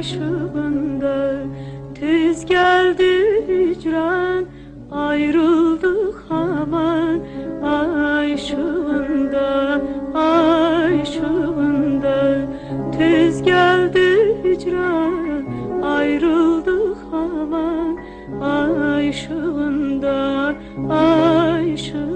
ışığında Tez geldi hicran Ayrıldık hemen Ay ışığında Ay ışığında. Tez geldi hicran Ayrıldık hemen Ay ışığında Ay ışığında.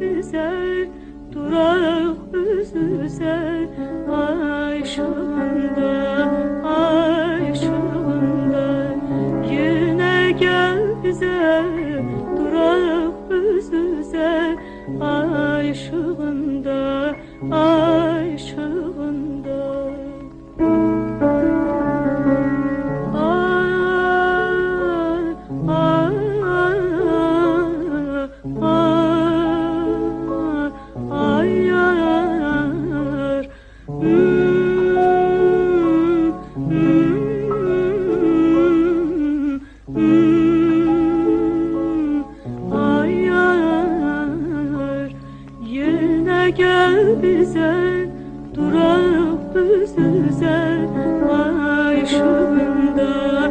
güzel durak üzüze aşığında aşığında yine gel güzel durak üzüze aşığında aşığında Gel gel bize durak düz düze Aşkında